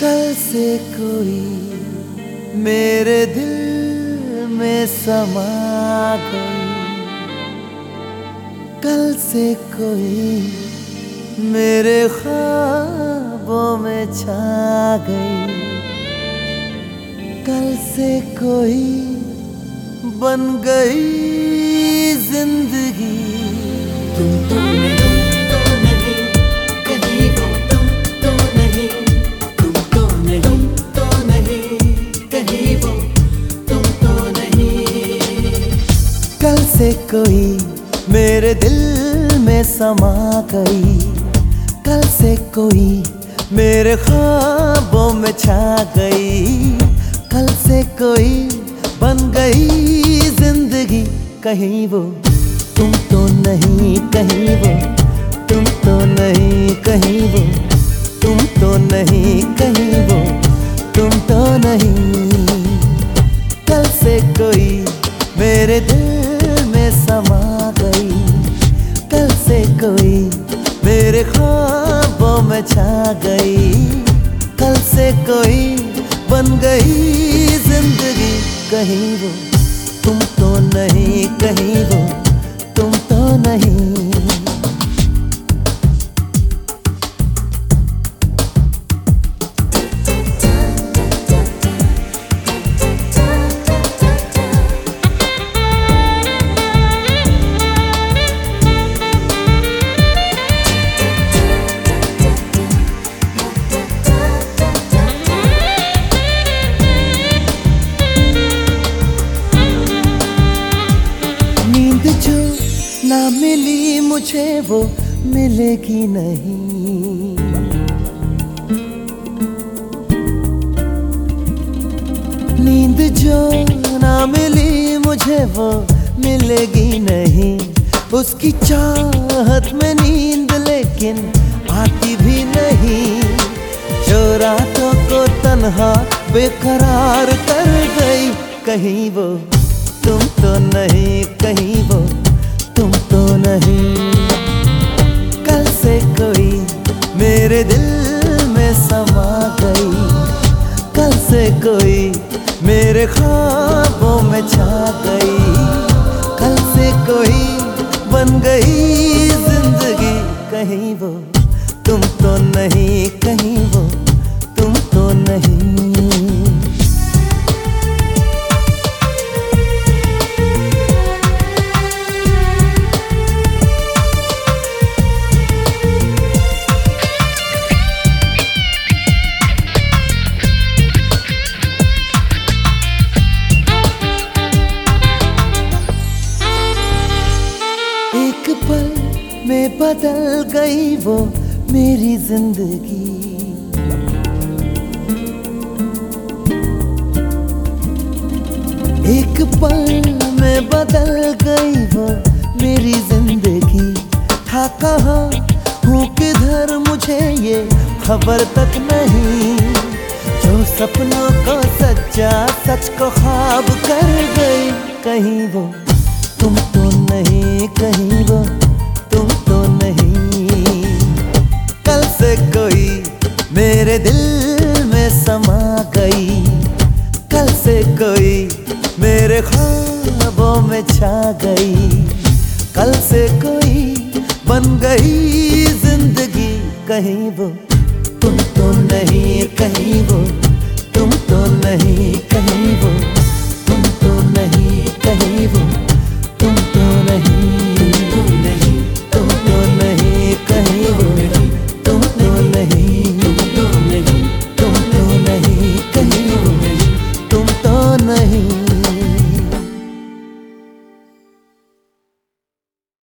कल से कोई मेरे दिल में समा गई कल से कोई मेरे ख्वाबों में छा गई। कल से कोई बन गई ज़िंदगी। तुम तो से कोई, मेरे दिल में समा गई। कल से कोई, मेरे ख्वाबों में छा गई। कल से कोई बन गई ज़िंदगी, कहीं वो, तुम तो नहीं, कहीं वो, तुम तो नहीं, कहीं वो, तुम तो नहीं, कहीं वो, तुम तो नहीं। कल से कोई, मेरे दिल मेरे ख्वाबों में छा गई। कल से कोई बन गई ज़िंदगी। कहीं वो, तुम तो नहीं, कहीं वो, तुम तो नहीं। ना मिली मुझे वो, मिलेगी नहीं। नींद जो ना मिली मुझे वो, मिलेगी नहीं। उसकी चाहत में नींद लेकिन आती भी नहीं। जो रातों को तन्हा बेकरार कर गई, कहीं वो, तुम तो नहीं, कहीं वो। तो नहीं। कल से कोई मेरे दिल में समा गई। कल से कोई मेरे ख्वाबों एक पल में बदल गई वो मेरी ज़िंदगी। एक पल में बदल गई वो मेरी ज़िंदगी। था कहा, हूँ किधर, मुझे ये खबर तक नहीं। जो सपनों को सच्चा सच को ख्वाब कर गई कहीं वो, तुम तो नहीं, कहीं वो तुम तो नहीं। कल से कोई मेरे दिल में समा गई। कल से कोई मेरे ख्वाबों में छा गई। कल से कोई बन गई ज़िंदगी, कहीं वो तुम तो नहीं, कहीं